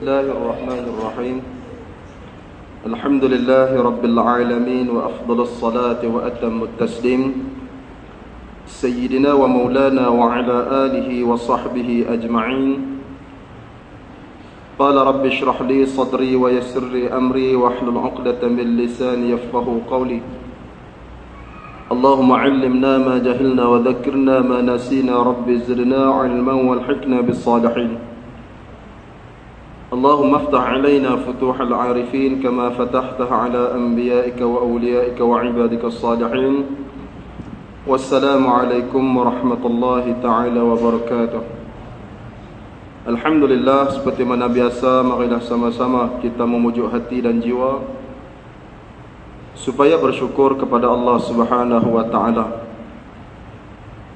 الله الرحمن الرحيم الحمد لله رب العالمين وأفضل الصلاة وأتم التسليم سيدنا ومولانا وعلى آله وصحبه أجمعين قال رب اشرح لي صدري ويسر لي أمري واحلل عقدة من لساني يفقه قولي اللهم علمنا ما جهلنا وذكرنا ما نسينا رب زدنا علما والحقنا بالصالحين اللهم افتح علينا فتوح العارفين كما فتحتها على أنبيائك وأوليائك وعبادك الصالحين والسلام عليكم ورحمة الله تعالى وبركاته Alhamdulillah seperti mana biasa marilah sama-sama kita memujuk hati dan jiwa supaya bersyukur kepada Allah Subhanahu wa taala.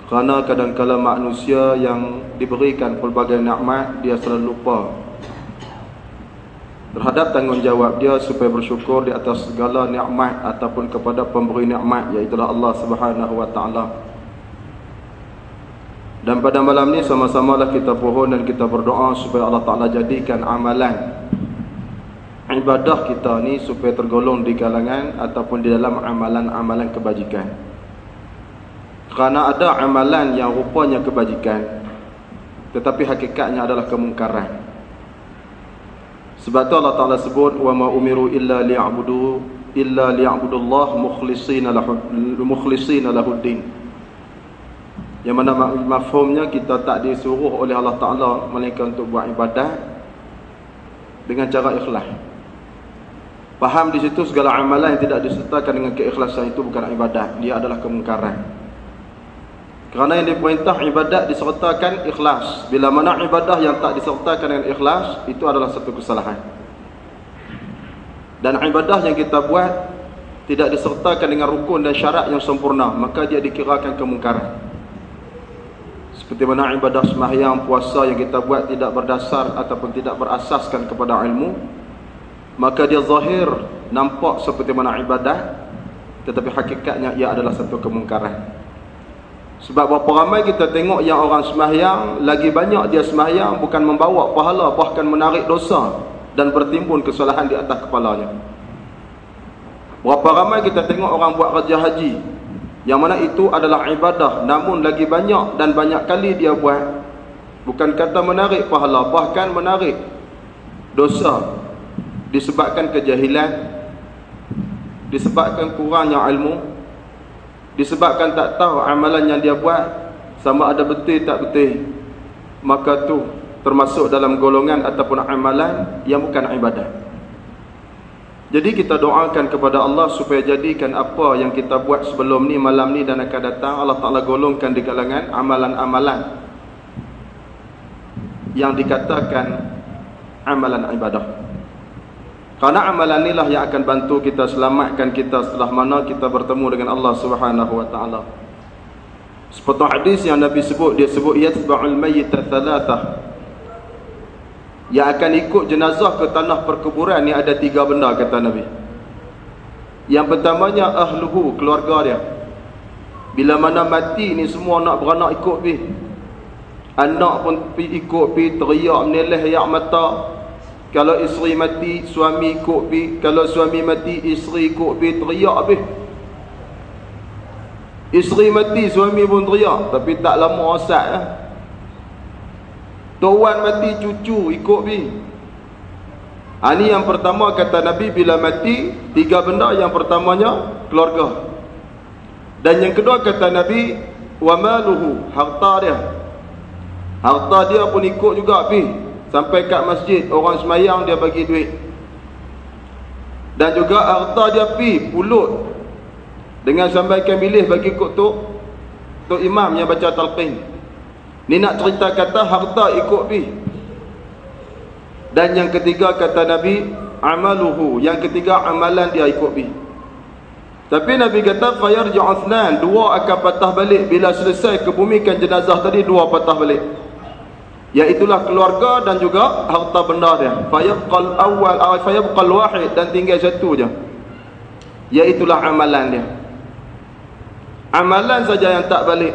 Kerana kadang-kala manusia yang diberikan pelbagai nikmat dia selalu lupa terhadap tanggungjawab dia supaya bersyukur di atas segala nikmat ataupun kepada pemberi nikmat iaitu Allah Subhanahu wa taala. Dan pada malam ni sama-samalah kita pohon dan kita berdoa supaya Allah Ta'ala jadikan amalan ibadah kita ni supaya tergolong di kalangan ataupun di dalam amalan-amalan kebajikan. Kerana ada amalan yang rupanya kebajikan tetapi hakikatnya adalah kemungkaran. Sebab tu Allah Ta'ala sebut wa ma umiru illa liya'budu illa liya'budullah mukhlishina lahu mukhlishina lahuddin. Yang mana mafhumnya kita tak disuruh oleh Allah Ta'ala Melainkan untuk buat ibadah Dengan cara ikhlas. Faham di situ segala amalan yang tidak disertakan dengan keikhlasan itu bukan ibadah Dia adalah kemungkaran Kerana yang diperintah ibadat disertakan ikhlas. Bila mana ibadah yang tak disertakan dengan ikhlas Itu adalah satu kesalahan. Dan ibadah yang kita buat Tidak disertakan dengan rukun dan syarat yang sempurna Maka dia dikirakan kemungkaran. Seperti mana ibadah sembahyang puasa yang kita buat tidak berdasar ataupun tidak berasaskan kepada ilmu maka dia zahir nampak seperti mana ibadah tetapi hakikatnya ia adalah satu kemungkaran sebab berapa ramai kita tengok yang orang sembahyang lagi banyak dia sembahyang bukan membawa pahala bahkan menarik dosa dan bertimbun kesalahan di atas kepalanya. Berapa ramai kita tengok orang buat kerja haji yang mana itu adalah ibadah namun lagi banyak dan banyak kali dia buat bukan kata menarik pahala bahkan menarik dosa. Disebabkan kejahilan disebabkan kurangnya ilmu disebabkan tak tahu amalan yang dia buat sama ada betul tak betul maka tu termasuk dalam golongan ataupun amalan yang bukan ibadah jadi kita doakan kepada Allah supaya jadikan apa yang kita buat sebelum ni, malam ni dan akan datang Allah Ta'ala golongkan di kalangan amalan-amalan yang dikatakan amalan ibadah. Karena amalan inilah yang akan bantu kita selamatkan kita setelah mana kita bertemu dengan Allah Subhanahu Wa Ta'ala. Seperti hadis yang Nabi sebut, dia sebut yatba'ul mayyita thalathah yang akan ikut jenazah ke tanah perkuburan ni ada tiga benda kata Nabi. Yang pertamanya ahluhu keluarga dia. Bila mana mati ni semua nak beranak ikut pi anak pun pi ikut pi teriak meneleh air mata kalau isteri mati suami ikut pi kalau suami mati isteri ikut pi teriak pi isteri mati suami pun teriak tapi tak lama asat lah Tuan mati cucu ikut bi. Ha, ini yang pertama kata Nabi bila mati tiga benda yang pertamanya keluarga. Dan yang kedua kata Nabi wa maluhu harta dia. Harta dia pun ikut juga bi. Sampai kat masjid orang semayang dia bagi duit. Dan juga harta dia pi pulut dengan sampaikan bilis bagi tu tu imam yang baca talqin. Ni nak cerita kata harta ikut pi. Dan yang ketiga kata Nabi amaluhu, yang ketiga amalan dia ikut pi. Tapi Nabi kata fayarji uthnan, dua akan patah balik bila selesai kebumikan jenazah tadi dua patah balik. Iaitulah keluarga dan juga harta benda dia. Fayabqal awal aw fayabqal wahid dan tinggal satu je. Iaitulah amalan dia. Amalan saja yang tak balik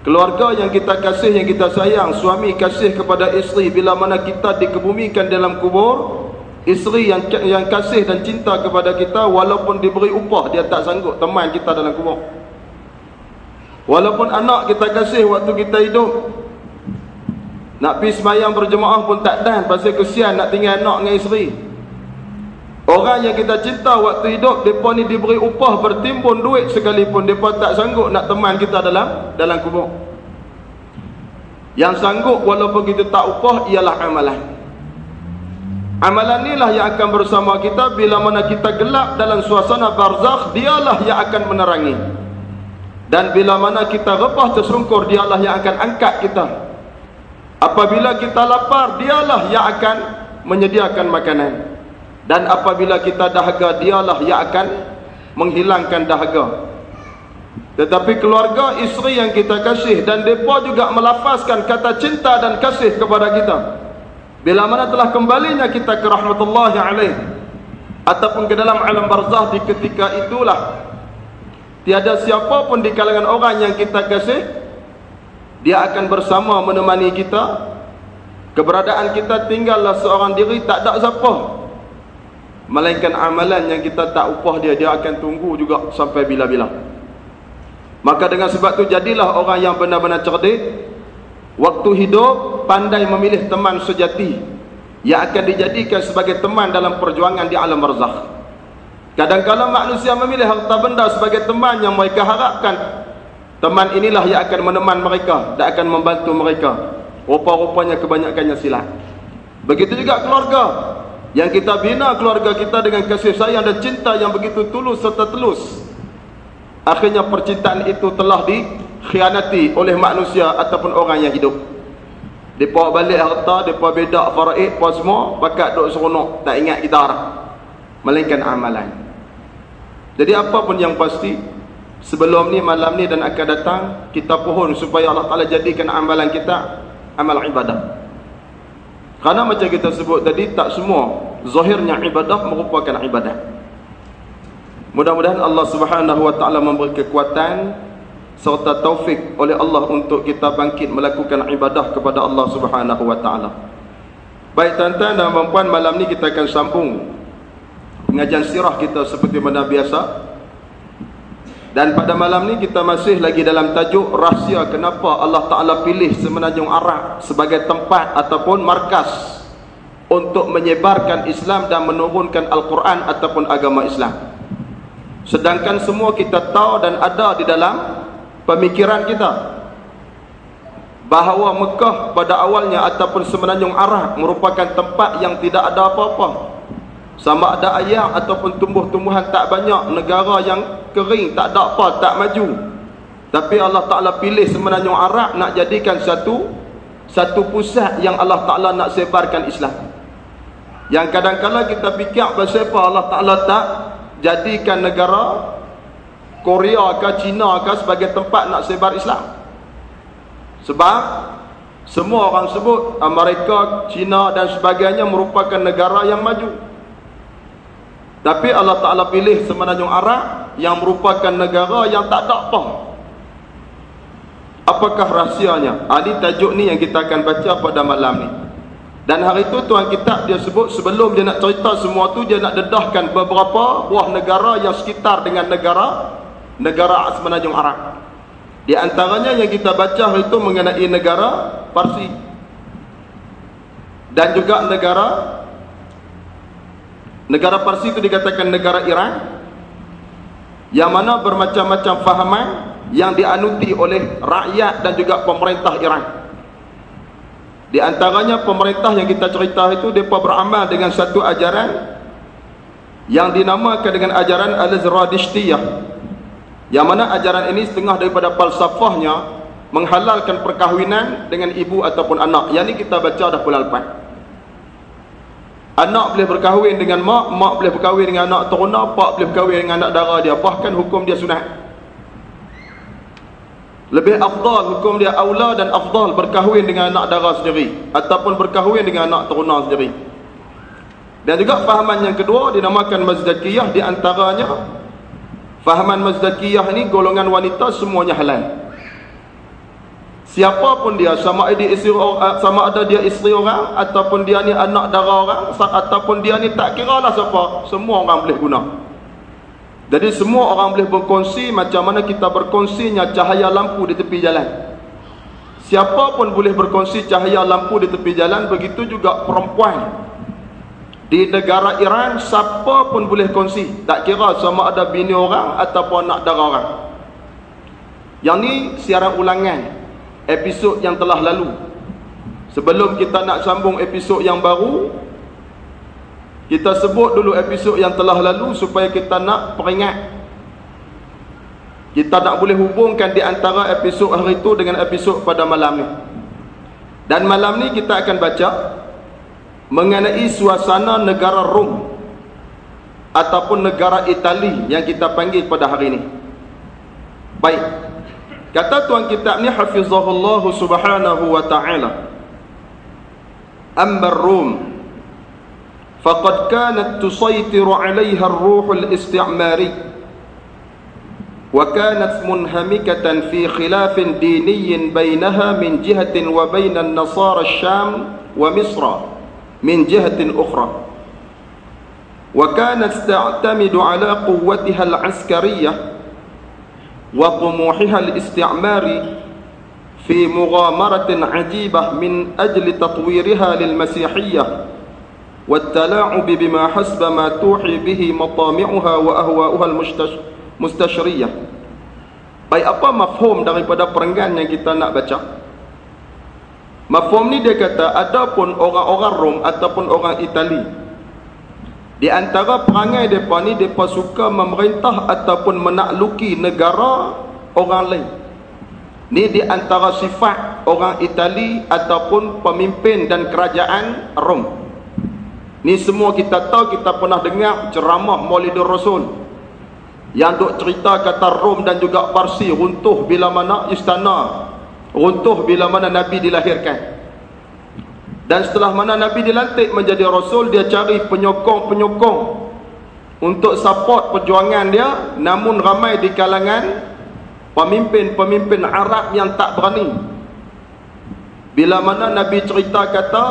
Keluarga yang kita kasih, yang kita sayang Suami kasih kepada isteri Bila mana kita dikebumikan dalam kubur Isteri yang yang kasih dan cinta kepada kita Walaupun diberi upah Dia tak sanggup teman kita dalam kubur Walaupun anak kita kasih waktu kita hidup Nak pergi semayang berjemaah pun tak dan Pasal kesian nak tinggal anak dengan isteri. Orang yang kita cinta waktu hidup Mereka ni diberi upah bertimbun duit sekalipun Mereka tak sanggup nak teman kita dalam dalam kubur. Yang sanggup walaupun kita tak upah Ialah amalan. Amalan inilah yang akan bersama kita Bila mana kita gelap dalam suasana barzakh Dialah yang akan menerangi. Dan bila mana kita repah tersungkur Dialah yang akan angkat kita Apabila kita lapar Dialah yang akan menyediakan makanan. Dan apabila kita dahaga dialah yang akan menghilangkan dahaga. Tetapi keluarga isteri yang kita kasih dan mereka juga melafazkan kata cinta dan kasih kepada kita. Bila mana telah kembalinya kita ke rahmatullah alaih ataupun ke dalam alam barzah di ketika itulah tiada siapa pun di kalangan orang yang kita kasih dia akan bersama menemani kita. Keberadaan kita tinggallah seorang diri tak ada siapa. Melainkan amalan yang kita tak upah dia Dia akan tunggu juga sampai bila-bila. Maka dengan sebab tu jadilah orang yang benar-benar cerdik. Waktu hidup pandai memilih teman sejati Yang akan dijadikan sebagai teman dalam perjuangan di alam barzakh. Kadang-kadang manusia memilih harta benda sebagai teman yang mereka harapkan Teman inilah yang akan meneman mereka Dan akan membantu mereka. Rupa-rupanya kebanyakannya silat. Begitu juga keluarga. Yang kita bina keluarga kita dengan kasih sayang dan cinta yang begitu tulus serta telus. Akhirnya percintaan itu telah dikhianati oleh manusia ataupun orang yang hidup. Mereka balik harta, mereka bedak faraid apa semua bakat duk seronok tak ingat kita melainkan amalan. Jadi apa pun yang pasti sebelum ni malam ni dan akan datang kita pohon supaya Allah Ta'ala jadikan amalan kita amal ibadah kerana macam kita sebut tadi tak semua zahirnya ibadah merupakan ibadah. Mudah-mudahan Allah Subhanahu wa taala memberi kekuatan serta taufik oleh Allah untuk kita bangkit melakukan ibadah kepada Allah Subhanahu wa taala. Baik tuan-tuan dan puan malam ni kita akan sambung pengajian sirah kita seperti mana biasa. Dan pada malam ni kita masih lagi dalam tajuk rahsia kenapa Allah Ta'ala pilih Semenanjung Arab sebagai tempat ataupun markas untuk menyebarkan Islam dan menurunkan Al-Quran ataupun agama Islam. Sedangkan semua kita tahu dan ada di dalam pemikiran kita bahawa Mekah pada awalnya ataupun Semenanjung Arab merupakan tempat yang tidak ada apa-apa sama ada ayam ataupun tumbuh-tumbuhan tak banyak negara yang kering tak ada apa tak maju. Tapi Allah Taala pilih semenanjung Arab nak jadikan satu satu pusat yang Allah Taala nak sebarkan Islam. Yang kadang-kadang kita fikir pasal apa Allah Taala tak jadikan negara Korea ke China ke sebagai tempat nak sebar Islam. Sebab semua orang sebut Amerika, China dan sebagainya merupakan negara yang maju tapi Allah Ta'ala pilih semenanjung Arab yang merupakan negara yang tak ada apa. Apakah rahsianya? Ini tajuk ni yang kita akan baca pada malam ni. Dan hari itu Tuan Kitab dia sebut sebelum dia nak cerita semua tu dia nak dedahkan beberapa buah negara yang sekitar dengan negara negara semenanjung Arab. Di antaranya yang kita baca hari itu mengenai negara Parsi. Dan juga negara Negara Parsi itu dikatakan negara Iran yang mana bermacam-macam fahaman yang dianuti oleh rakyat dan juga pemerintah Iran. Di antaranya pemerintah yang kita cerita itu mereka beramal dengan satu ajaran yang dinamakan dengan ajaran Al-Zradishtiyah. Yang mana ajaran ini setengah daripada falsafahnya menghalalkan perkahwinan dengan ibu ataupun anak. Yang ini kita baca dah pula lepas. Anak boleh berkahwin dengan mak, mak boleh berkahwin dengan anak teruna, pak boleh berkahwin dengan anak dara dia. Bahkan hukum dia sunat. Lebih afdal hukum dia aula dan afdal berkahwin dengan anak dara sendiri ataupun berkahwin dengan anak teruna sendiri. Dan juga fahaman yang kedua dinamakan mazdakiyah di antaranya fahaman mazdakiyah ini golongan wanita semuanya halal. Siapa pun dia sama ada isteri orang sama ada dia isteri orang ataupun dia ni anak dara orang ataupun dia ni tak kira lah siapa, semua orang boleh guna. Jadi semua orang boleh berkongsi macam mana kita berkongsinya cahaya lampu di tepi jalan. Siapa pun boleh berkongsi cahaya lampu di tepi jalan, begitu juga perempuan. Di negara Iran, siapa pun boleh kongsi. Tak kira sama ada bini orang ataupun anak dara orang. Yang ni siaran ulangan episod yang telah lalu. Sebelum kita nak sambung episod yang baru, kita sebut dulu episod yang telah lalu supaya kita nak peringat. Kita tak boleh hubungkan di antara episod hari itu dengan episod pada malam ni. Dan malam ni kita akan baca mengenai suasana negara Rom ataupun negara Itali yang kita panggil pada hari ini. Baik. Kata tuan kitab ni hafizahullah subhanahu wa ta'ala. Amma Rom فقد كانت تسيطر عليها الروح الاستعماري وكانت منهمكة في خلاف ديني بينها من جهة وبين النصارى الشام ومصر من جهة أخرى وكانت تعتمد على قوتها العسكرية وطموحها الاستعماري في مغامرة عجيبة من أجل تطويرها للمسيحية والتلاعب بما حسب ما توحي به مطامعها وأهواؤها المستشرية Baik apa mafhum daripada perenggan yang kita nak baca? Mafhum ni dia kata adapun orang-orang Rom ataupun orang Itali di antara perangai depa ni depa suka memerintah ataupun menakluki negara orang lain. Ni di antara sifat orang Itali ataupun pemimpin dan kerajaan Rom. Ni semua kita tahu kita pernah dengar ceramah Maulidur Rasul yang duk cerita kata Rom dan juga Parsi runtuh bila mana istana runtuh bila mana Nabi dilahirkan dan setelah mana Nabi dilantik menjadi Rasul dia cari penyokong-penyokong untuk support perjuangan dia. Namun ramai di kalangan pemimpin-pemimpin Arab yang tak berani. Bila mana Nabi cerita kata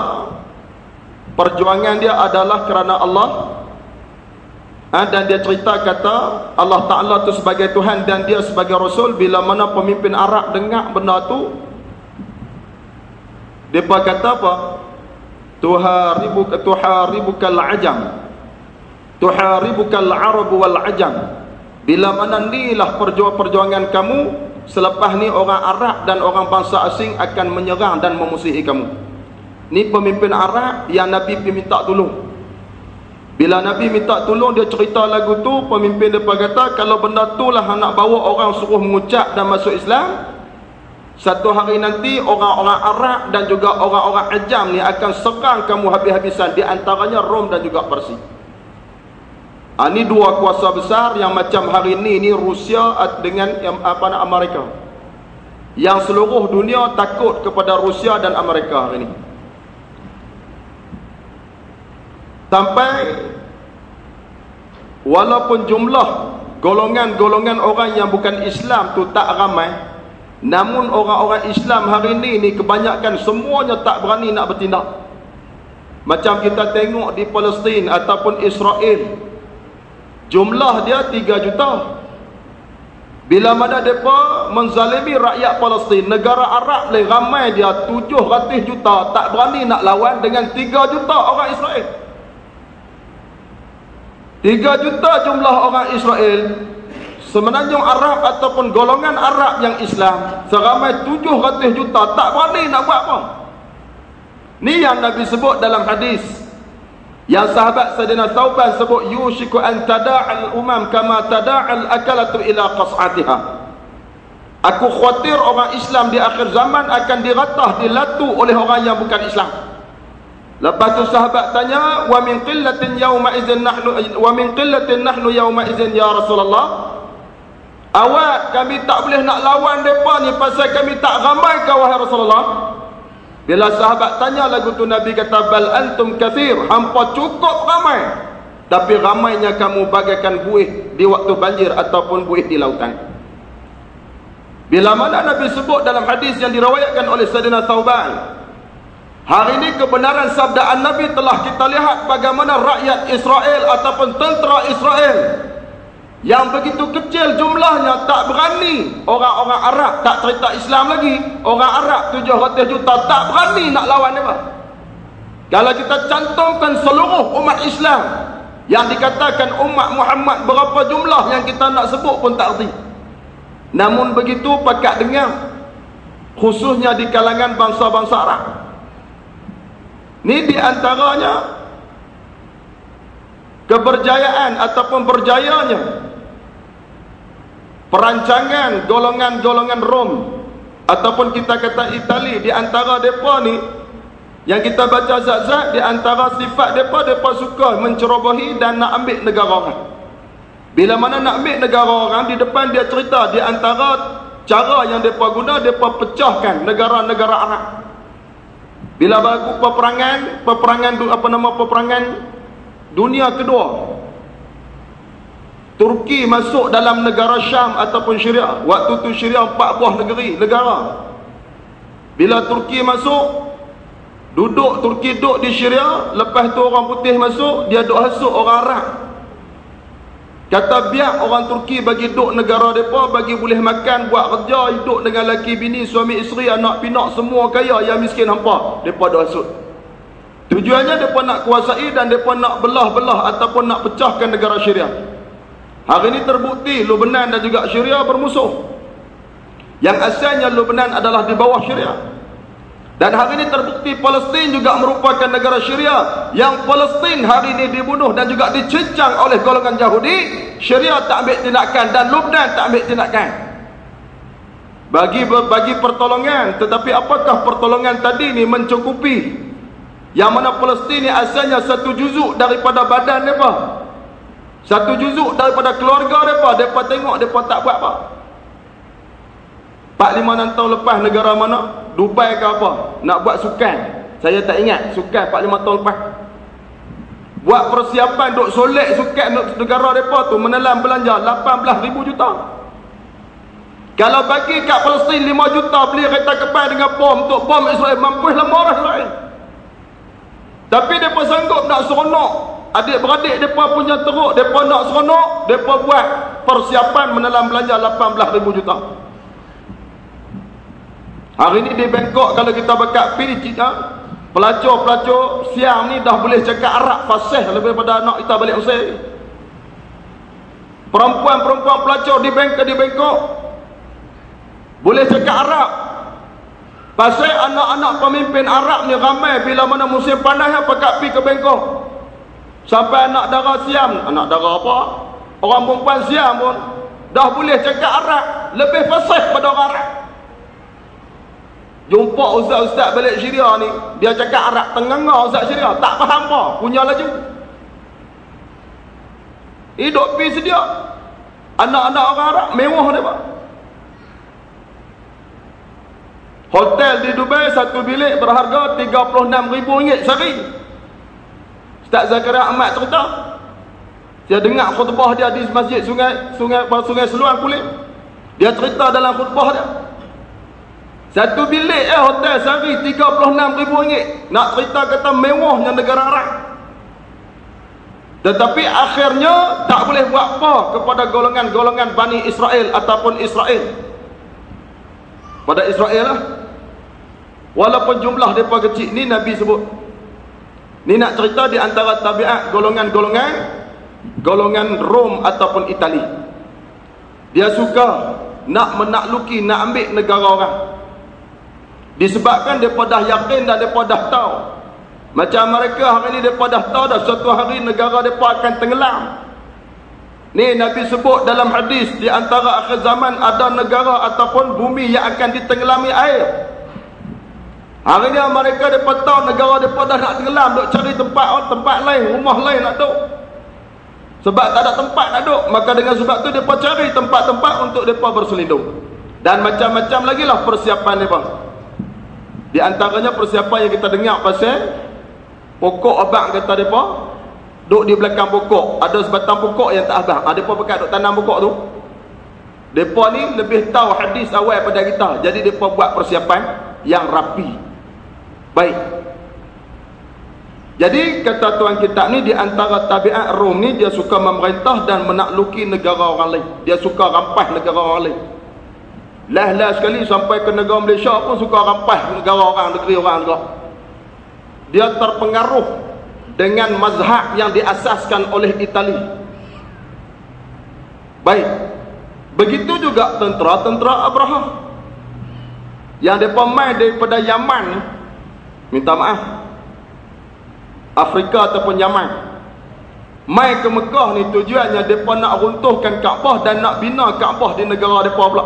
perjuangan dia adalah kerana Allah. Ha, dan dia cerita kata Allah Ta'ala tu sebagai Tuhan dan dia sebagai Rasul. Bila mana pemimpin Arab dengar benda tu dia kata apa tuharibuka tuharibukal ajam tuharibukal arab wal ajam bila mana inilah perjuangan kamu selepas ni orang Arab dan orang bangsa asing akan menyerang dan memusuhi kamu. Ni pemimpin Arab yang Nabi minta tolong. Bila Nabi minta tolong dia cerita lagu tu, pemimpin dia kata kalau benda tu lah nak bawa orang suruh mengucap dan masuk Islam, satu hari nanti orang-orang Arab dan juga orang-orang Ajam ni akan serang kamu habis-habisan di antaranya Rom dan juga Parsi. Ha, ini dua kuasa besar yang macam hari ini ni Rusia dengan apa nak Amerika. Yang seluruh dunia takut kepada Rusia dan Amerika hari ini. Sampai walaupun jumlah golongan-golongan orang yang bukan Islam tu tak ramai, namun orang-orang Islam hari ini ni kebanyakan semuanya tak berani nak bertindak. Macam kita tengok di Palestin ataupun Israel. Jumlah dia 3 juta. Bila mana mereka menzalimi rakyat Palestin, negara Arab le ramai dia 700 juta tak berani nak lawan dengan 3 juta orang Israel. Tiga juta jumlah orang Israel Semenanjung Arab ataupun golongan Arab yang Islam Seramai tujuh ratus juta Tak berani nak buat apa Ni yang Nabi sebut dalam hadis. Yang sahabat Sayyidina Tauban sebut Yushiku an tada'al umam Kama tada'al akalatu ila qas'atiha. Aku khawatir orang Islam di akhir zaman Akan diratah, dilatu oleh orang yang bukan Islam. Lepas tu sahabat tanya, "Wa min qillatin yawma idzin nahnu wa min qillatin nahnu yawma idzin ya Rasulullah?" Awak kami tak boleh nak lawan depa ni pasal kami tak ramai wahai Rasulullah? Bila sahabat tanya lagu tu Nabi kata, "Bal antum kathir." Hampa cukup ramai. Tapi ramainya kamu bagaikan buih di waktu banjir ataupun buih di lautan. Bila mana Nabi sebut dalam hadis yang dirawayatkan oleh Sayyidina Thauban. Hari ini kebenaran sabdaan Nabi telah kita lihat bagaimana rakyat Israel ataupun tentera Israel yang begitu kecil jumlahnya tak berani orang-orang Arab tak cerita Islam lagi orang Arab 700 juta tak berani nak lawan mereka kalau kita cantumkan seluruh umat Islam yang dikatakan umat Muhammad berapa jumlah yang kita nak sebut pun tak erti. Namun begitu pakat dengar khususnya di kalangan bangsa-bangsa Arab. Di antaranya keberjayaan ataupun berjayanya perancangan golongan-golongan Rom ataupun kita kata Itali di antara depa ni yang kita baca zat-zat di antara sifat mereka, mereka suka mencerobohi dan nak ambil negara orang. Bila mana nak ambil negara orang, di depan dia cerita di antara cara yang mereka guna, mereka pecahkan negara-negara Arab. Bila berlaku peperangan, peperangan apa nama peperangan dunia kedua. Turki masuk dalam negara Syam ataupun Syria. Waktu tu Syria empat buah negeri, negara. Bila Turki masuk, Duduk Turki duduk di Syria, lepas tu orang putih masuk, dia duduk hasut orang Arab. Kata biar orang Turki bagi duduk negara mereka, bagi boleh makan, buat kerja, hidup dengan laki bini, suami isteri, anak pinak, semua kaya, yang miskin hampa. Mereka duduk hasut. Tujuannya mereka nak kuasai dan mereka nak belah-belah ataupun nak pecahkan negara Syria. Hari ini terbukti Lubnan dan juga Syria bermusuh. Yang asalnya Lubnan adalah di bawah Syria. Dan hari ini terbukti Palestin juga merupakan negara Syria yang Palestin hari ini dibunuh dan juga dicincang oleh golongan Yahudi. Syria tak ambil tindakan dan Lubnan tak ambil tindakan. Bagi bagi pertolongan, tetapi apakah pertolongan tadi ini mencukupi? Yang mana Palestin ini asalnya satu juzuk daripada badan mereka. Satu juzuk daripada keluarga mereka. Mereka tengok, mereka tak buat apa. 4-5 tahun lepas negara mana? Dubai ke apa nak buat sukan saya tak ingat sukan 4-5 tahun lepas buat persiapan duk solek sukan negara mereka tu menelan belanja 18,000 juta kalau bagi kat Palestin 5 juta beli kereta kepal dengan bom untuk bom Israel mampu lah marah Israel tapi mereka sanggup nak seronok adik-beradik mereka punya teruk mereka nak seronok mereka buat persiapan menelan belanja 18,000 juta Hari ni di Bangkok kalau kita bakat pi Cina, pelacur-pelacur siang ni dah boleh cakap Arab fasih lebih daripada anak kita balik Mesir. Perempuan-perempuan pelacur di Bangkok di Bangkok boleh cakap Arab. Pasal anak-anak pemimpin Arab ni ramai bila mana musim panas yang pakat pi ke Bangkok. Sampai anak dara siam, anak dara apa? Orang perempuan siam pun dah boleh cakap Arab lebih fasih pada orang Arab. Jumpa ustaz-ustaz balik Syria ni, dia cakap Arab tengah ustaz Syria, tak faham apa, punya laju. Hidup pi sedia. Anak-anak orang Arab mewah dia pak. Hotel di Dubai satu bilik berharga 36 ribu ringgit sehari. Ustaz Zakaria Ahmad cerita. Saya dengar khutbah dia di masjid sungai sungai sungai Seluang Kulit. Dia cerita dalam khutbah dia. Satu bilik eh hotel sehari RM36,000 Nak cerita kata mewahnya negara Arab Tetapi akhirnya tak boleh buat apa kepada golongan-golongan Bani Israel ataupun Israel Pada Israel lah Walaupun jumlah mereka kecil ni Nabi sebut Ni nak cerita di antara tabiat golongan-golongan Golongan Rom ataupun Itali Dia suka nak menakluki, nak ambil negara orang Disebabkan mereka dah yakin dan mereka dah tahu. Macam mereka hari ini mereka dah tahu dah suatu hari negara mereka akan tenggelam. Ni Nabi sebut dalam hadis di antara akhir zaman ada negara ataupun bumi yang akan ditenggelami air. Hari ini mereka mereka tahu negara mereka dah nak tenggelam. Duk cari tempat oh, tempat lain, rumah lain nak duduk. Sebab tak ada tempat nak duduk. Maka dengan sebab tu mereka cari tempat-tempat untuk mereka berselindung. Dan macam-macam lagi lah persiapan mereka. Di antaranya persiapan yang kita dengar pasal pokok abang kata depa duk di belakang pokok, ada sebatang pokok yang tak abang. Ada depa pakai duk tanam pokok tu. Mereka ni lebih tahu hadis awal pada kita. Jadi mereka buat persiapan yang rapi. Baik. Jadi kata tuan kitab ni di antara tabiat Rom ni dia suka memerintah dan menakluki negara orang lain. Dia suka rampas negara orang lain. Lah-lah sekali sampai ke negara Malaysia pun suka rampas negara orang, negeri orang juga. Dia terpengaruh dengan mazhab yang diasaskan oleh Itali. Baik. Begitu juga tentera-tentera Abraham. Yang mereka main daripada Yaman Minta maaf. Afrika ataupun Yaman. Mai ke Mekah ni tujuannya mereka nak runtuhkan Kaabah dan nak bina Kaabah di negara mereka pula.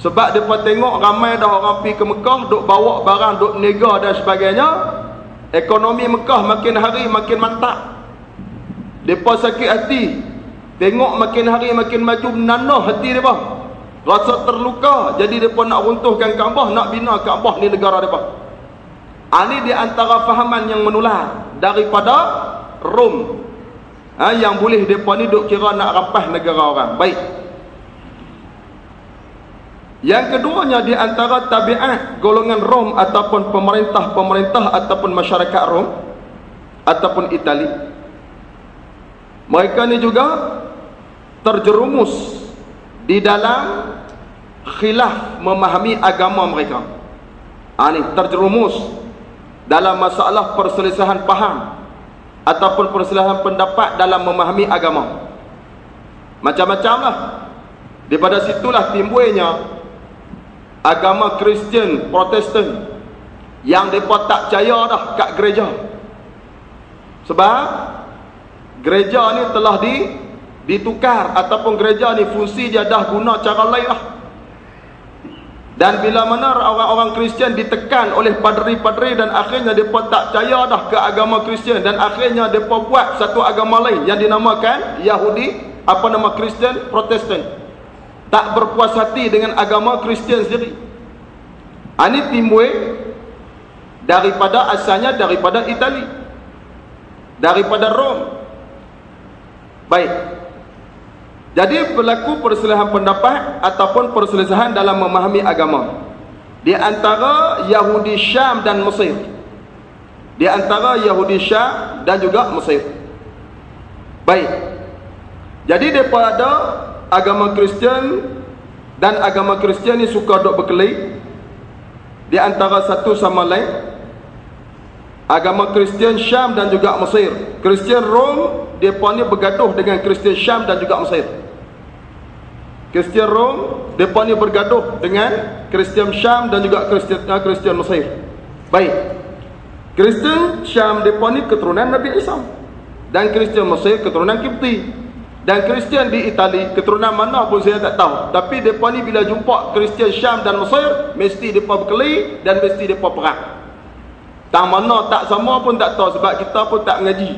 Sebab mereka tengok ramai dah orang pergi ke Mekah duk bawa barang duk nega dan sebagainya ekonomi Mekah makin hari makin mantap. Mereka sakit hati tengok makin hari makin maju menanah hati mereka rasa terluka jadi mereka nak runtuhkan Kaabah nak bina Kaabah di negara mereka ini di antara fahaman yang menular daripada Rom. Ha, yang boleh mereka ni duk kira nak rampas negara orang. Baik. Yang keduanya di antara tabiat golongan Rom ataupun pemerintah-pemerintah ataupun masyarakat Rom ataupun Itali. Mereka ni juga terjerumus di dalam khilaf memahami agama mereka. Ha, ini terjerumus dalam masalah perselisihan paham ataupun perselisihan pendapat dalam memahami agama. Macam-macam lah daripada situlah timbulnya agama Kristian Protestan yang mereka tak percaya dah kat gereja. Sebab gereja ni telah di ditukar ataupun gereja ni fungsi dia dah guna cara lain lah dan bila mana orang-orang Kristian ditekan oleh padri-padri dan akhirnya mereka tak percaya dah ke agama Kristian dan akhirnya mereka buat satu agama lain yang dinamakan Yahudi, apa nama Kristian, Protestan. Tak berpuas hati dengan agama Kristian sendiri. Ini timbul daripada asalnya daripada Itali. Daripada Rom. Baik. Jadi berlaku perselisihan pendapat ataupun perselisihan dalam memahami agama. Di antara Yahudi Syam dan Mesir. Di antara Yahudi Syam dan juga Mesir. Baik. Jadi daripada agama Kristian dan agama Kristian ni suka duk berkelahi di antara satu sama lain agama Kristian Syam dan juga Mesir. Kristian Rom depa ni bergaduh dengan Kristian Syam dan juga Mesir. Kristian Rom depa ni bergaduh dengan Kristian Syam dan juga Kristian uh, Kristian Mesir. Baik. Kristian Syam depa ni keturunan Nabi Isa dan Kristian Mesir keturunan Kipti. Dan Kristian di Itali keturunan mana pun saya tak tahu. Tapi depa ni bila jumpa Kristian Syam dan Mesir mesti depa berkelahi dan mesti depa perang. Tak mana tak sama pun tak tahu sebab kita pun tak mengaji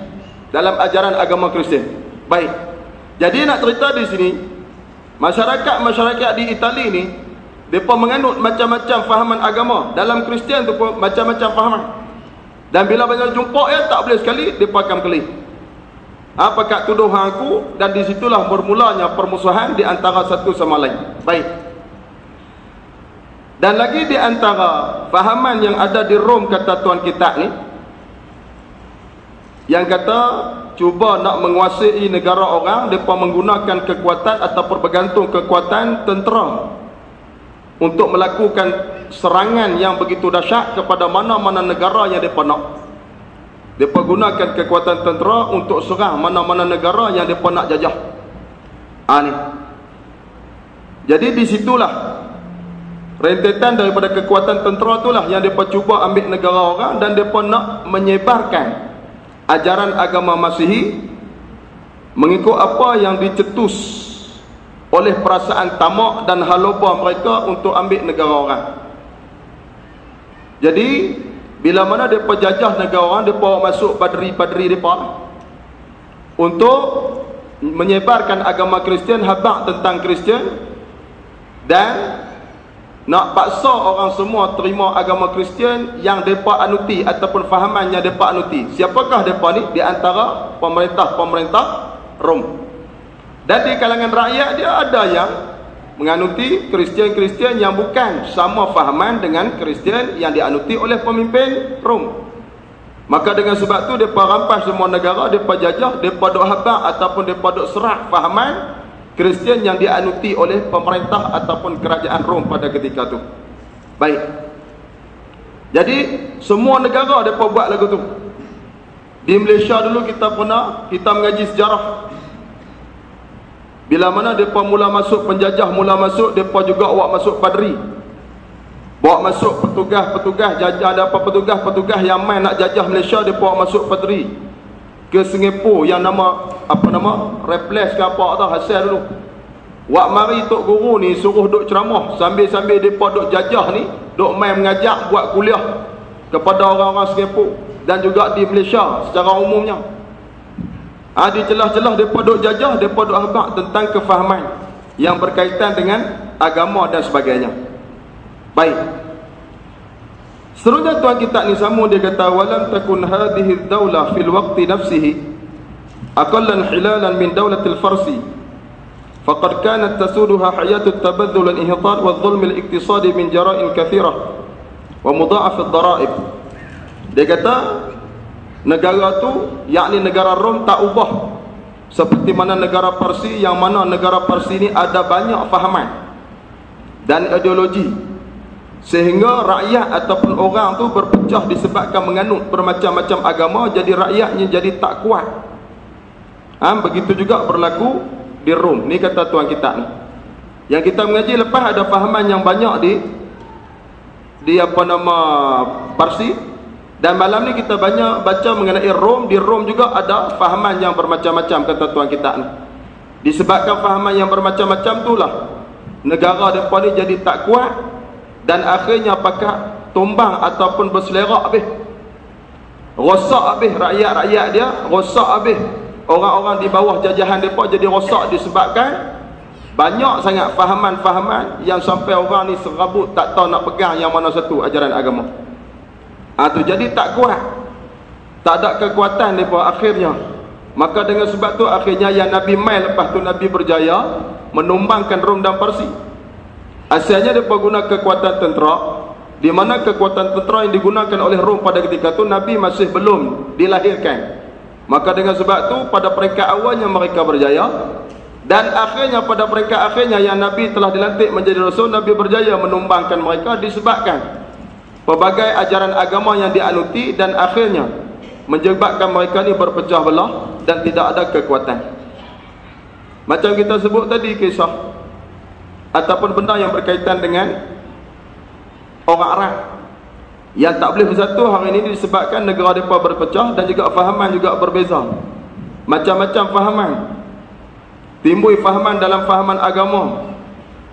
dalam ajaran agama Kristian. Baik. Jadi nak cerita di sini, masyarakat-masyarakat di Itali ni depa menganut macam-macam fahaman agama. Dalam Kristian tu pun macam-macam fahaman. Dan bila banyak jumpa ya tak boleh sekali depa akan kelih. Ha pakat tuduh aku dan di situlah bermulanya permusuhan di antara satu sama lain. Baik. Dan lagi di antara fahaman yang ada di Rom kata tuan kita ni yang kata cuba nak menguasai negara orang depa menggunakan kekuatan atau bergantung kekuatan tentera untuk melakukan serangan yang begitu dahsyat kepada mana-mana negara yang depa nak. Depa gunakan kekuatan tentera untuk serang mana-mana negara yang depa nak jajah. Ha ni. Jadi di situlah rentetan daripada kekuatan tentera itulah yang depa cuba ambil negara orang dan depa nak menyebarkan ajaran agama Masihi mengikut apa yang dicetus oleh perasaan tamak dan haloba mereka untuk ambil negara orang. Jadi bila mana depa jajah negara orang depa masuk padri-padri depa untuk menyebarkan agama Kristian habaq tentang Kristian dan nak paksa orang semua terima agama Kristian yang depa anuti ataupun fahaman yang depa anuti. Siapakah depa ni? Di antara pemerintah-pemerintah Rom. Dan di kalangan rakyat dia ada yang menganuti Kristian-Kristian yang bukan sama fahaman dengan Kristian yang dianuti oleh pemimpin Rom. Maka dengan sebab tu depa rampas semua negara, depa jajah, depa dok habaq ataupun depa dok serak fahaman Kristian yang dianuti oleh pemerintah ataupun kerajaan Rom pada ketika tu. Baik. Jadi semua negara depa buat lagu tu. Di Malaysia dulu kita pernah kita mengaji sejarah bila mana mereka mula masuk penjajah, mula masuk, mereka juga awak masuk padri. Bawa masuk petugas-petugas, jajah ada apa petugas-petugas yang main nak jajah Malaysia, mereka bawa masuk padri. Ke Singapura yang nama, apa nama, replace ke apa tu, hasil dulu. Wak mari Tok Guru ni suruh duk ceramah sambil-sambil mereka duk jajah ni, duk main mengajak buat kuliah kepada orang-orang Singapura dan juga di Malaysia secara umumnya. Ha, di celah-celah mereka duk jajah, mereka duk habak tentang kefahaman yang berkaitan dengan agama dan sebagainya. Baik. Seterusnya tuan kita ni sama dia kata walam takun hadhihi ad-daulah fil waqti nafsihi farsi. Faqad kanat tasuduha hayatut tabadhul wal inhitar wal dhulm al iktisadi min jara'in kathirah wa mudha'af ad-dara'ib dia kata negara tu yakni negara Rom tak ubah. Seperti mana negara Parsi yang mana negara Parsi ini ada banyak fahaman dan ideologi. Sehingga rakyat ataupun orang tu berpecah disebabkan menganut bermacam-macam agama jadi rakyatnya jadi tak kuat ha, begitu juga berlaku di Rom ni kata tuan kita ni yang kita mengaji lepas ada fahaman yang banyak di di apa nama Parsi dan malam ni kita banyak baca mengenai Rom. Di Rom juga ada fahaman yang bermacam-macam kata tuan kita ni. Disebabkan fahaman yang bermacam-macam itulah. Negara mereka ni jadi tak kuat. Dan akhirnya pakat tumbang ataupun berselerak habis. Rosak habis rakyat-rakyat dia. Rosak habis orang-orang di bawah jajahan mereka jadi rosak disebabkan. Banyak sangat fahaman-fahaman yang sampai orang ni serabut tak tahu nak pegang yang mana satu ajaran agama. Ha, tu jadi tak kuat. Tak ada kekuatan mereka akhirnya. Maka dengan sebab tu akhirnya yang Nabi Mai lepas tu Nabi berjaya menumbangkan Rom dan Parsi. Asalnya mereka guna kekuatan tentera. Di mana kekuatan tentera yang digunakan oleh Rom pada ketika tu Nabi masih belum dilahirkan. Maka dengan sebab tu pada peringkat awalnya mereka berjaya. Dan akhirnya pada peringkat akhirnya yang Nabi telah dilantik menjadi Rasul. Nabi berjaya menumbangkan mereka disebabkan pelbagai ajaran agama yang dianuti dan akhirnya menyebabkan mereka ni berpecah belah dan tidak ada kekuatan. Macam kita sebut tadi kisah ataupun benda yang berkaitan dengan orang Arab yang tak boleh bersatu hari ini disebabkan negara mereka berpecah dan juga fahaman juga berbeza. Macam-macam fahaman. Timbul fahaman dalam fahaman agama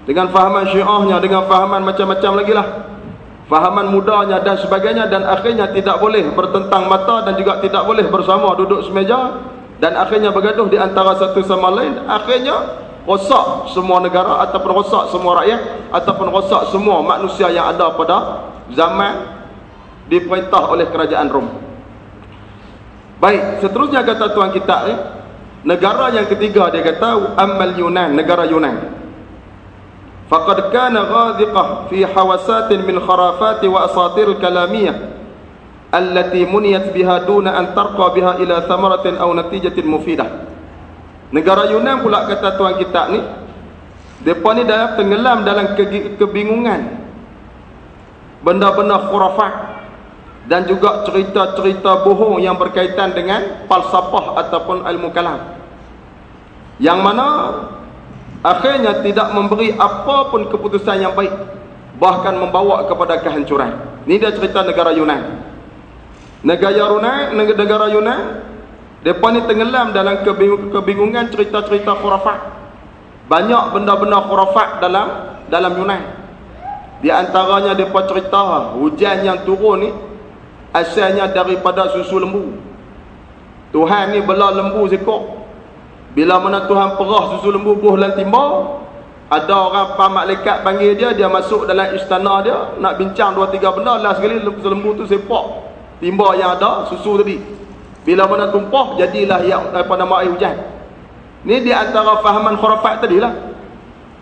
dengan fahaman syiahnya dengan fahaman macam-macam lagi lah fahaman mudanya dan sebagainya dan akhirnya tidak boleh bertentang mata dan juga tidak boleh bersama duduk semeja dan akhirnya bergaduh di antara satu sama lain akhirnya rosak semua negara ataupun rosak semua rakyat ataupun rosak semua manusia yang ada pada zaman diperintah oleh kerajaan Rom. Baik, seterusnya kata tuan kita eh, negara yang ketiga dia kata Amal Yunan, negara Yunan. Faqad kana ghadiqah fi hawasatin min kharafat wa asatir kalamiyah allati muniyat biha duna an tarqa biha ila thamaratin aw natijatin mufidah. Negara Yunan pula kata tuan kita ni depa ni dah tenggelam dalam ke kebingungan benda-benda khurafat dan juga cerita-cerita bohong yang berkaitan dengan Falsafah ataupun ilmu kalam. Yang mana akhirnya tidak memberi apa pun keputusan yang baik bahkan membawa kepada kehancuran. Ini dia cerita negara Yunan negara Yunan negara Yunan mereka ni tenggelam dalam kebingungan cerita-cerita khurafat. Banyak benda-benda khurafat dalam dalam Yunan di antaranya mereka cerita hujan yang turun ni asalnya daripada susu lembu Tuhan ni bela lembu sekok bila mana Tuhan perah susu lembu buh dan timba, ada orang pak malaikat panggil dia, dia masuk dalam istana dia, nak bincang dua tiga benda, last sekali susu lembu tu sepak timba yang ada, susu tadi. Bila mana tumpah, jadilah yang apa nama air hujan. Ni di antara fahaman khurafat tadi lah.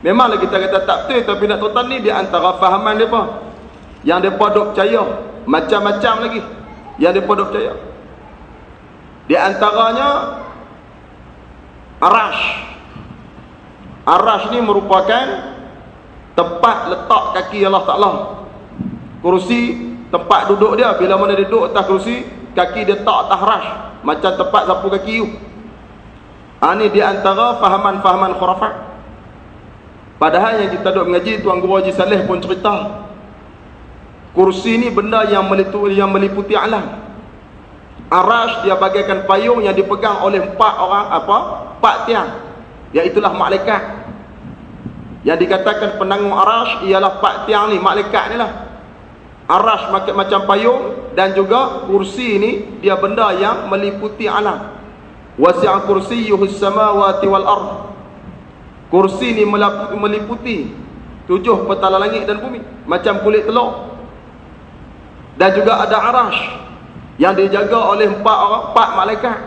Memanglah kita kata tak betul tapi nak tuan ni di antara fahaman depa. Yang depa dok percaya macam-macam lagi. Yang depa dok percaya. Di antaranya Arash. Arash ni merupakan tempat letak kaki Allah Taala. Kursi tempat duduk dia bila mana dia duduk atas kursi, kaki dia tak atas arash macam tempat sapu kaki you. Ha, ini di antara fahaman-fahaman khurafat. Padahal yang kita duduk mengaji Tuan Guru Haji Saleh pun cerita kursi ni benda yang meliputi, yang meliputi alam. Arash dia bagaikan payung yang dipegang oleh empat orang apa? Empat tiang. Iaitulah malaikat. Yang dikatakan penanggung arash ialah empat tiang ni, malaikat ni lah. Arash macam payung dan juga kursi ni dia benda yang meliputi alam. Wasi'a kursiyyuhu samawati wal ard. Kursi ni meliputi tujuh petala langit dan bumi macam kulit telur. Dan juga ada arash yang dijaga oleh empat orang empat malaikat.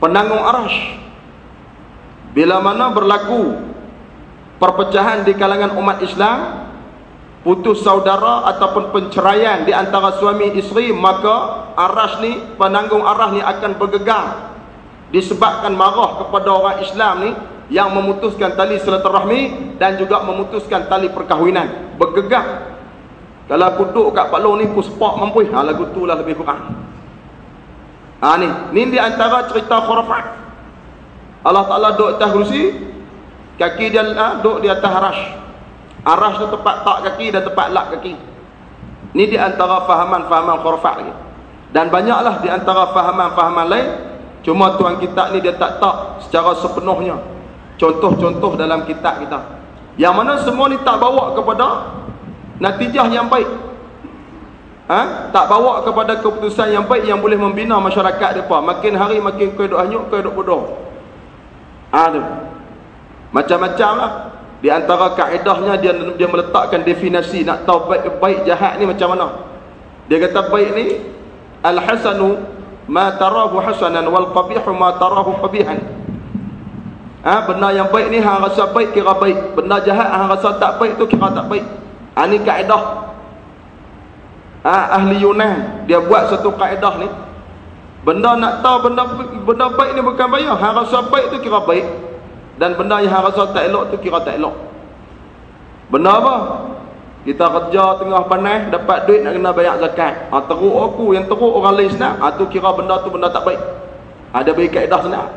Penanggung arash. Bila mana berlaku perpecahan di kalangan umat Islam putus saudara ataupun penceraian di antara suami isteri maka arash ni penanggung arash ni akan bergegar. Disebabkan marah kepada orang Islam ni yang memutuskan tali silaturahmi dan juga memutuskan tali perkahwinan. Bergegar kalau aku duduk kat Pak Long ni, aku sepak mampu. Ha, lagu tu lah lebih kurang. Ha, ni. Ni di antara cerita khurafat. Allah Ta'ala duduk atas kerusi. Kaki dia ha, duduk di atas arash. Arash tu tempat tak kaki dan tempat lak kaki. Ni di antara fahaman-fahaman khurafat lagi. Dan banyaklah di antara fahaman-fahaman lain. Cuma tuan kitab ni dia tak tak secara sepenuhnya. Contoh-contoh dalam kitab kita. Yang mana semua ni tak bawa kepada natijah yang baik. Ha? tak bawa kepada keputusan yang baik yang boleh membina masyarakat mereka makin hari makin kau duk hanyut kau duk bodoh. Ha, macam-macam lah. Di antara kaedahnya dia dia meletakkan definisi nak tahu baik, baik jahat ni macam mana. Dia kata baik ni al-hasanu ma tarahu hasanan wal qabihu ma tarahu qabihan. Ha, benda yang baik ni hang rasa baik kira baik. Benda jahat hang rasa tak baik tu kira tak baik Ha, ini kaedah. Ha, ahli Yunan dia buat satu kaedah ni. Benda nak tahu benda benda baik ni bukan bayar hang rasa baik tu kira baik. Dan benda yang rasa tak elok tu kira tak elok. Benda apa? Kita kerja tengah panas dapat duit nak kena bayar zakat. Ha, teruk aku yang teruk orang lain senang. Ha, tu kira benda tu benda tak baik. Ada bagi kaedah senang.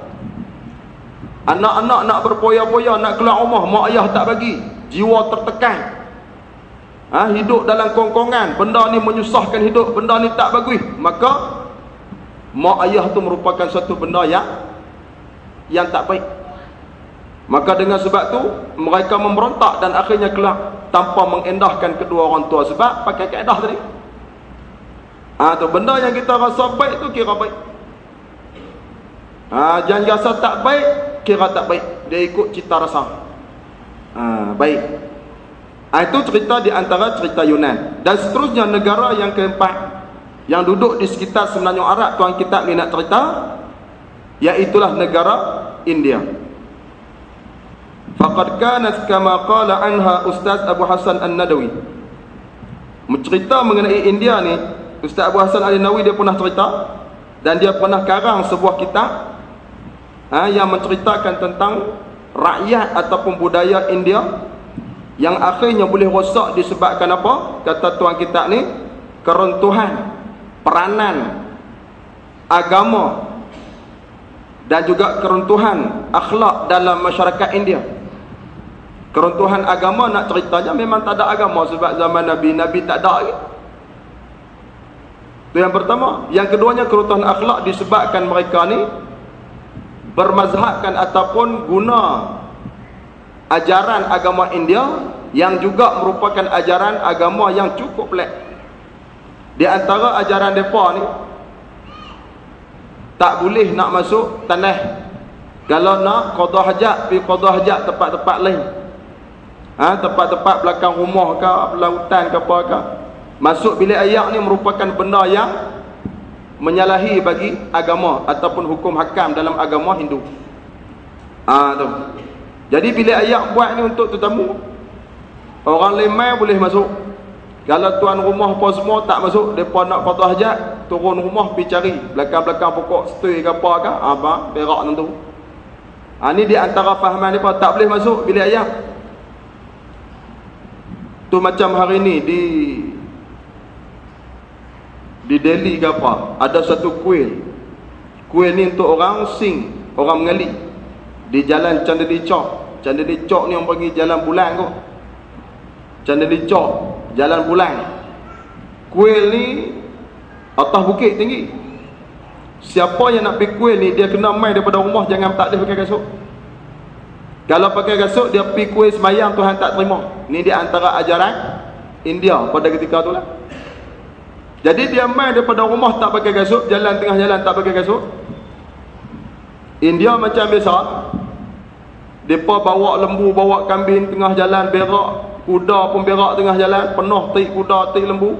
Anak-anak nak berpoya-poya nak keluar rumah mak ayah tak bagi. Jiwa tertekan ha, hidup dalam kongkongan. Benda ni menyusahkan hidup benda ni tak bagus. Maka mak ayah tu merupakan satu benda yang yang tak baik. Maka dengan sebab tu mereka memberontak dan akhirnya kelak tanpa mengendahkan kedua orang tua. Sebab pakai kaedah tadi. Ha, tu benda yang kita rasa baik tu kira baik. Ha, jangan rasa tak baik kira tak baik. Dia ikut cita rasa. Ha, baik itu cerita di antara cerita Yunan. Dan seterusnya negara yang keempat yang duduk di sekitar semenanjung Arab tuan kita ni nak cerita iaitulah negara India. Faqad kanat kama qala anha Ustaz Abu Hasan An-Nadawi. Mencerita mengenai India ni, Ustaz Abu Hasan An-Nadawi dia pernah cerita dan dia pernah karang sebuah kitab ha, yang menceritakan tentang rakyat ataupun budaya India yang akhirnya boleh rosak disebabkan apa? Kata tuan kita ni keruntuhan peranan agama dan juga keruntuhan akhlak dalam masyarakat India. Keruntuhan agama nak ceritanya memang tak ada agama sebab zaman Nabi Nabi tak ada itu yang pertama. Yang keduanya keruntuhan akhlak disebabkan mereka ni bermazhabkan ataupun guna ajaran agama India yang juga merupakan ajaran agama yang cukup pelik. Di antara ajaran depa ni tak boleh nak masuk tanah. Kalau nak qada hajat pi qada hajat tempat-tempat lain. Ha, tempat-tempat belakang rumah ke, lautan ke apa ke. Masuk bilik ayak ni merupakan benda yang menyalahi bagi agama ataupun hukum hakam dalam agama Hindu. Ah ha, tu. Jadi bila ayat buat ni untuk tetamu Orang lemai boleh masuk. Kalau tuan rumah pun semua tak masuk Mereka nak patah hajat Turun rumah pergi cari Belakang-belakang pokok setui ke apa ke Apa? Perak tentu ha, Ini di antara fahaman mereka Tak boleh masuk bila ayat Tu macam hari ni di Di Delhi ke apa Ada satu kuil. Kuil ni untuk orang sing Orang mengali Di jalan Chandali Chok Chandali Chok ni orang pergi jalan bulan kot. Chandali Chok Jalan bulan. Kuil ni Atas bukit tinggi. Siapa yang nak pergi kuil ni Dia kena main daripada rumah Jangan tak boleh pakai kasut. Kalau pakai kasut Dia pergi kuil semayang Tuhan tak terima. Ni dia antara ajaran India pada ketika tu lah. Jadi dia main daripada rumah Tak pakai kasut Jalan tengah jalan tak pakai kasut. India macam biasa Mereka bawa lembu, bawa kambing tengah jalan berak. Kuda pun berak tengah jalan. Penuh tik kuda, tik lembu.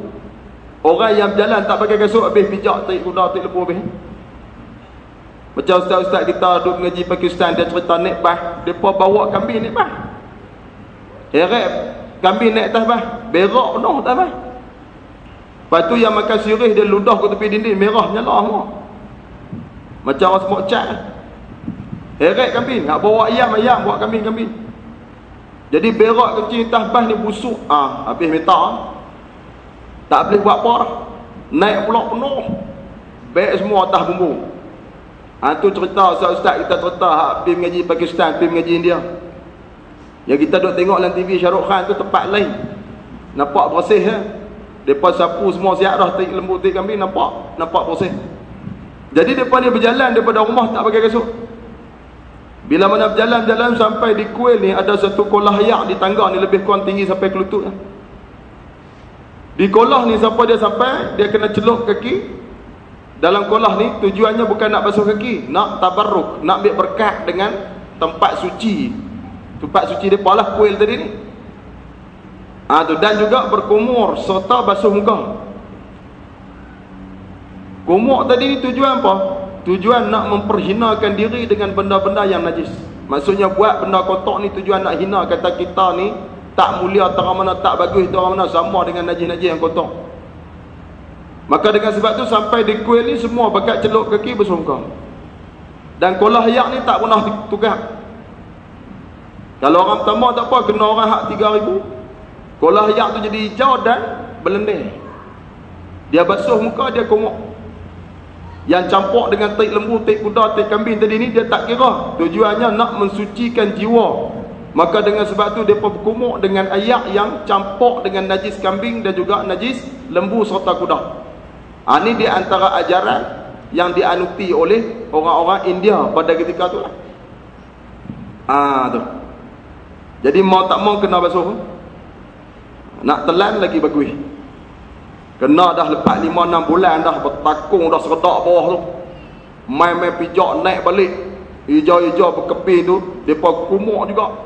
Orang yang berjalan tak pakai kasut habis pijak tik kuda, tik lembu habis. Macam ustaz-ustaz kita duduk mengaji Pakistan dia cerita naik bah. Mereka bawa kambing naik bah. Heret kambing naik atas bah. Berak penuh atas bah. Lepas tu yang makan sirih dia ludah ke tepi dinding merah nyala semua. Macam orang semua cat. Heret kambing. Nak bawa ayam, ayam. Bawa kambing, kambing. Jadi berak kecil tahbah ni busuk. Ah, habis minta. Tak boleh buat apa dah. Naik pula penuh. Baik semua atas bumbu. Ha, tu cerita ustaz-ustaz kita cerita hak pergi mengaji Pakistan, pergi mengaji India. Yang kita duk tengok dalam TV Syahrukh Khan tu tempat lain. Nampak bersih ya. Depa sapu semua siap dah tik lembu tik kambing nampak, nampak bersih. Jadi depa ni berjalan daripada rumah tak pakai kasut. Bila mana berjalan-jalan sampai di kuil ni ada satu kolah yak di tangga ni lebih kurang tinggi sampai ke lutut. Di kolah ni siapa dia sampai dia kena celup kaki. Dalam kolah ni tujuannya bukan nak basuh kaki, nak tabarruk, nak ambil berkat dengan tempat suci. Tempat suci depa lah kuil tadi ni. Ah tu dan juga berkumur serta basuh muka. Kumur tadi ni tujuan apa? Tujuan nak memperhinakan diri dengan benda-benda yang najis. Maksudnya buat benda kotor ni tujuan nak hina kata kita ni tak mulia terang mana tak bagus terang mana sama dengan najis-najis yang kotor. Maka dengan sebab tu sampai di kuil ni semua bakat celup kaki bersungkam. Dan kolah yak ni tak pernah tukar. Kalau orang pertama tak apa kena orang hak 3000. Kolah yak tu jadi hijau dan berlendir. Dia basuh muka dia kumuk. Yang campur dengan tik lembu, tik kuda, tik kambing tadi ni dia tak kira. Tujuannya nak mensucikan jiwa. Maka dengan sebab tu dia berkumuk dengan ayak yang campur dengan najis kambing dan juga najis lembu serta kuda. Ha, ini di antara ajaran yang dianuti oleh orang-orang India pada ketika tu lah. Ha, tu. Jadi mau tak mau kena basuh. Nak telan lagi bagus. Kena dah lepas 5 6 bulan dah bertakung dah seredak bawah tu. Main-main pijak naik balik. Hijau-hijau berkeping tu depa kumuk juga.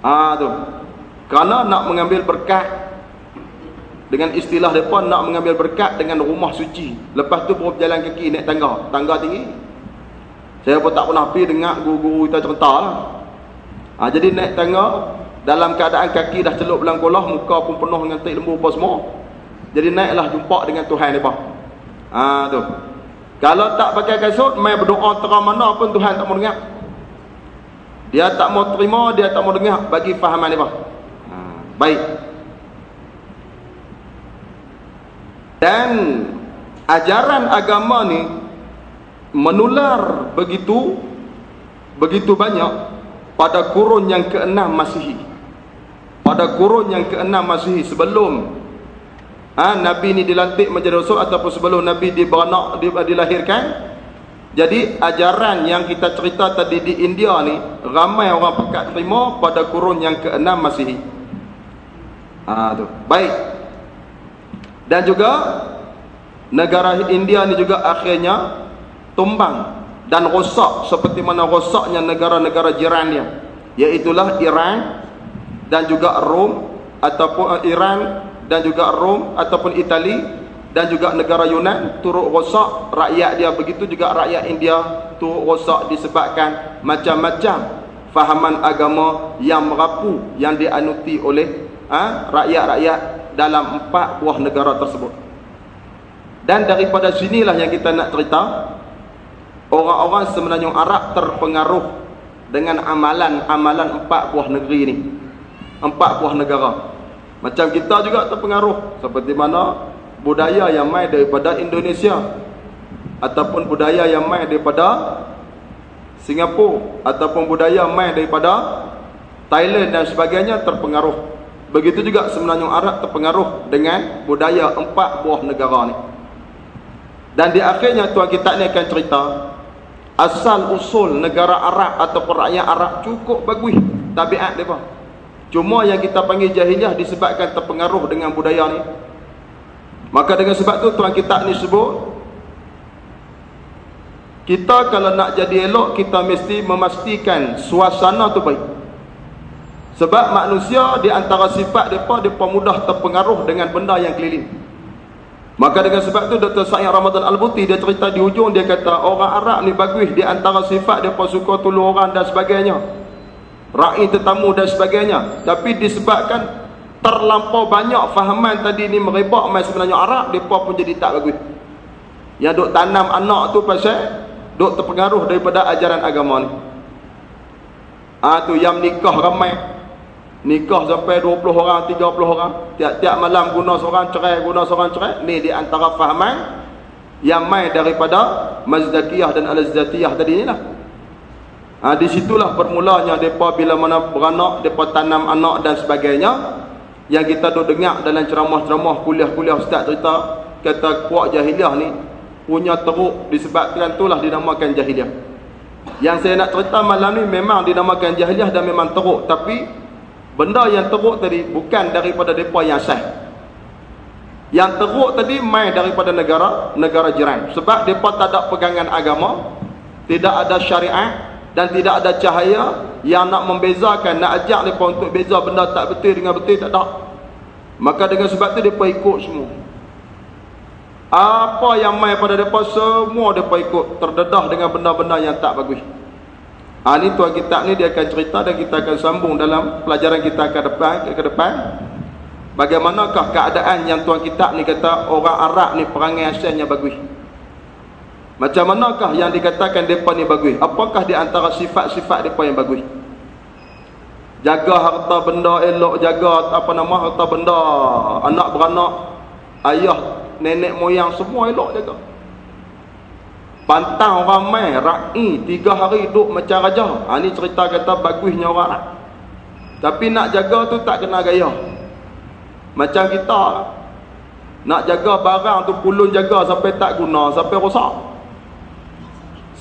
Ha tu. Kerana nak mengambil berkat dengan istilah depa nak mengambil berkat dengan rumah suci. Lepas tu baru berjalan kaki naik tangga, tangga tinggi. Saya pun tak pernah pergi dengar guru-guru kita cerita lah. Ha, jadi naik tangga dalam keadaan kaki dah celup dalam kolah, muka pun penuh dengan tik lembu apa semua. Jadi naiklah jumpa dengan Tuhan depa. Ha tu. Kalau tak pakai kasut, mai berdoa terang mana pun Tuhan tak mau dengar. Dia tak mau terima, dia tak mau dengar bagi fahaman depa. Ha, baik. Dan ajaran agama ni menular begitu begitu banyak pada kurun yang keenam Masihi. Pada kurun yang keenam Masihi sebelum ha, Nabi ni dilantik menjadi rasul ataupun sebelum Nabi diberanak dilahirkan. Jadi ajaran yang kita cerita tadi di India ni ramai orang pekat terima pada kurun yang keenam Masihi. Ha, tu. baik. Dan juga negara India ni juga akhirnya tumbang dan rosak seperti mana rosaknya negara-negara jiran dia. Iaitulah Iran dan juga Rom ataupun Iran dan juga Rom ataupun Itali dan juga negara Yunan turut rosak rakyat dia begitu juga rakyat India turut rosak disebabkan macam-macam fahaman agama yang merapu yang dianuti oleh ha, rakyat-rakyat dalam empat buah negara tersebut. Dan daripada sinilah yang kita nak cerita orang-orang semenanjung Arab terpengaruh dengan amalan-amalan empat buah negeri ini. Empat buah negara. Macam kita juga terpengaruh seperti mana budaya yang mai daripada Indonesia ataupun budaya yang mai daripada Singapura ataupun budaya mai daripada Thailand dan sebagainya terpengaruh Begitu juga semenanjung Arab terpengaruh dengan budaya empat buah negara ni. Dan di akhirnya tuan kita ni akan cerita asal usul negara Arab atau rakyat Arab cukup bagus tabiat depa. Cuma yang kita panggil jahiliah disebabkan terpengaruh dengan budaya ni. Maka dengan sebab tu tuan kita ni sebut kita kalau nak jadi elok kita mesti memastikan suasana tu baik. Sebab manusia di antara sifat mereka, mereka mudah terpengaruh dengan benda yang keliling. Maka dengan sebab tu Dr. Sa'id Ramadan Al-Buti dia cerita di hujung dia kata orang Arab ni bagus di antara sifat mereka suka tolong orang dan sebagainya. Ra'i tetamu dan sebagainya. Tapi disebabkan terlampau banyak fahaman tadi ni merebak mai sebenarnya Arab mereka pun jadi tak bagus. Yang duk tanam anak tu pasal duk terpengaruh daripada ajaran agama ni. Ah tu yang nikah ramai nikah sampai 20 orang 30 orang tiap-tiap malam guna seorang cerai guna seorang cerai ni di antara fahaman yang mai daripada mazdakiyah dan al-azdatiyah tadi ni lah ha, di situlah bermulanya mereka bila mana beranak mereka tanam anak dan sebagainya yang kita duk dengar dalam ceramah-ceramah kuliah-kuliah ustaz cerita kata kuat jahiliah ni punya teruk disebabkan itulah dinamakan jahiliah yang saya nak cerita malam ni memang dinamakan jahiliah dan memang teruk tapi Benda yang teruk tadi bukan daripada mereka yang sah. Yang teruk tadi mai daripada negara negara jiran. Sebab mereka tak ada pegangan agama, tidak ada syariat dan tidak ada cahaya yang nak membezakan, nak ajak mereka untuk beza benda tak betul dengan betul tak ada. Maka dengan sebab tu mereka ikut semua. Apa yang mai pada mereka semua mereka ikut terdedah dengan benda-benda yang tak bagus. Ha, ini tuan kitab ni dia akan cerita dan kita akan sambung dalam pelajaran kita ke depan. Ke depan. Bagaimanakah keadaan yang tuan kitab ni kata orang Arab ni perangai asalnya bagus. Macam manakah yang dikatakan mereka ni bagus. Apakah di antara sifat-sifat mereka yang bagus. Jaga harta benda elok. Jaga apa nama harta benda. Anak beranak. Ayah, nenek moyang semua elok jaga. Pantang ramai ra'i tiga hari duduk macam raja. Ha, ni cerita kata bagusnya orang. Tapi nak jaga tu tak kena gaya. Macam kita nak jaga barang tu pulun jaga sampai tak guna, sampai rosak.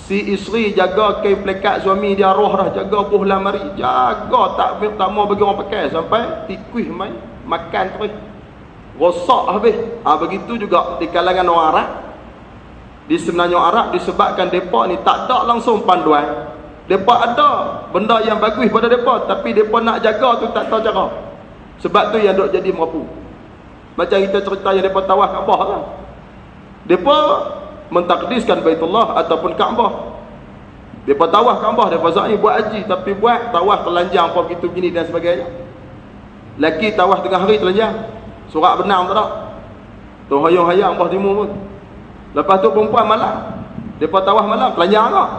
Si isteri jaga kain plekat suami dia roh dah jaga buh lamari. Jaga tak tak mau bagi orang pakai sampai tikuih main makan terus. Rosak habis. Ha, begitu juga di kalangan orang Arab di semenanjung Arab disebabkan mereka ni tak ada langsung panduan mereka ada benda yang bagus pada mereka tapi mereka nak jaga tu tak tahu cara sebab tu yang duk jadi merapu macam kita cerita yang mereka tawah Kaabah kan mereka mentakdiskan Baitullah ataupun Kaabah mereka tawah Kaabah mereka zahir buat haji tapi buat tawah telanjang apa begitu gini dan sebagainya laki tawah tengah hari telanjang surat benang tak ada tu hayang-hayang bah timur pun Lepas tu perempuan malam. Depa tawah malam telanjang tak?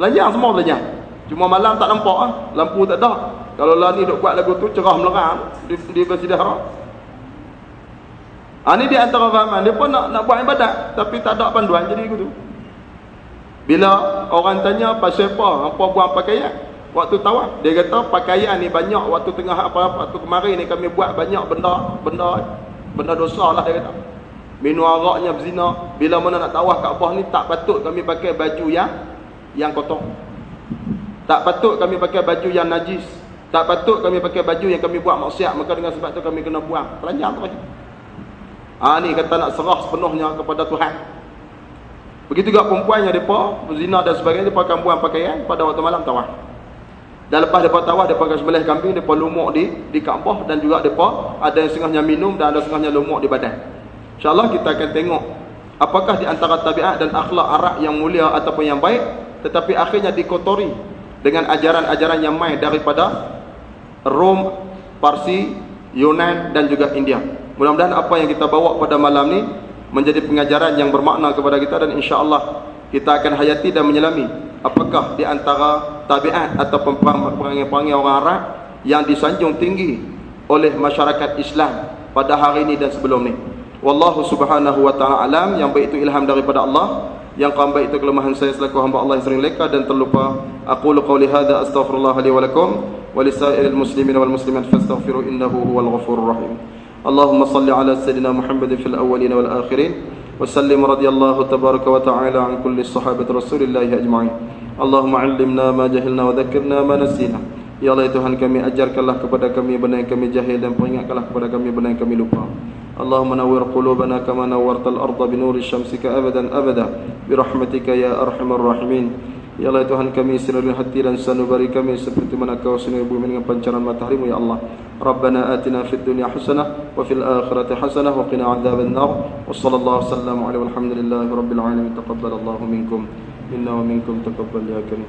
Telanjang semua telanjang. Cuma malam tak nampak ah. Lampu tak ada. Kalau lah ni duk buat lagu tu cerah melerang di di Masjidil Haram. Ha, ni di antara fahaman. Dia pun nak, nak buat ibadat. Tapi tak ada panduan jadi gitu. Bila orang tanya pasal apa? Apa buang pakaian? Waktu tawaf. Dia kata pakaian ni banyak. Waktu tengah apa-apa. Waktu kemarin ni kami buat banyak benda. Benda benda dosa lah dia kata minum araknya berzina bila mana nak tawah Kaabah ni tak patut kami pakai baju yang yang kotor tak patut kami pakai baju yang najis tak patut kami pakai baju yang kami buat maksiat maka dengan sebab tu kami kena buang telanjang tu ha, ni kata nak serah sepenuhnya kepada Tuhan. Begitu juga perempuan yang mereka berzina dan sebagainya mereka akan buang pakaian pada waktu malam tawah dan lepas mereka tawah mereka akan sembelih kambing mereka lumuk di di Kaabah dan juga mereka ada yang setengahnya minum dan ada setengahnya lumuk di badan. InsyaAllah kita akan tengok apakah di antara tabiat dan akhlak Arab yang mulia ataupun yang baik tetapi akhirnya dikotori dengan ajaran-ajaran yang mai daripada Rom, Parsi, Yunan dan juga India. Mudah-mudahan apa yang kita bawa pada malam ni menjadi pengajaran yang bermakna kepada kita dan insya-Allah kita akan hayati dan menyelami apakah di antara tabiat atau perangai-perangai orang Arab yang disanjung tinggi oleh masyarakat Islam pada hari ini dan sebelum ni. Wallahu subhanahu wa ta'ala alam. Yang baik itu ilham daripada Allah. Yang kurang baik itu kelemahan saya selaku hamba Allah yang sering leka dan terlupa. Aku qawli hadha astaghfirullah li wa lakum. Wa lisairil muslimin wal muslimat fastaghfiru innahu huwal ghafurur rahim اللهم صل على سيدنا محمد في الأولين والآخرين وسلم رضي الله تبارك وتعالى عن كل الصحابة رسول الله أجمعين اللهم علمنا ما جهلنا وذكرنا ما نسينا Ya Allah Tuhan kami ajarkanlah kepada kami benda yang kami jahil dan peringatkanlah kepada kami benda yang kami lupa. Allahumma nawwir qulubana kama nawwartal arda bi nuri syamsika abadan abada bi rahmatika ya arhamar rahimin. Ya Allah Tuhan kami sinarkan hati dan sanubari kami seperti mana kau sinar bumi dengan pancaran mataharimu ya Allah. Rabbana atina fid dunya hasanah wa fil akhirati hasanah wa qina adzaban nar. Wa sallallahu sallam ala walhamdulillahi rabbil alamin. Taqabbal Allahu minkum. Inna wa minkum taqabbal ya karim.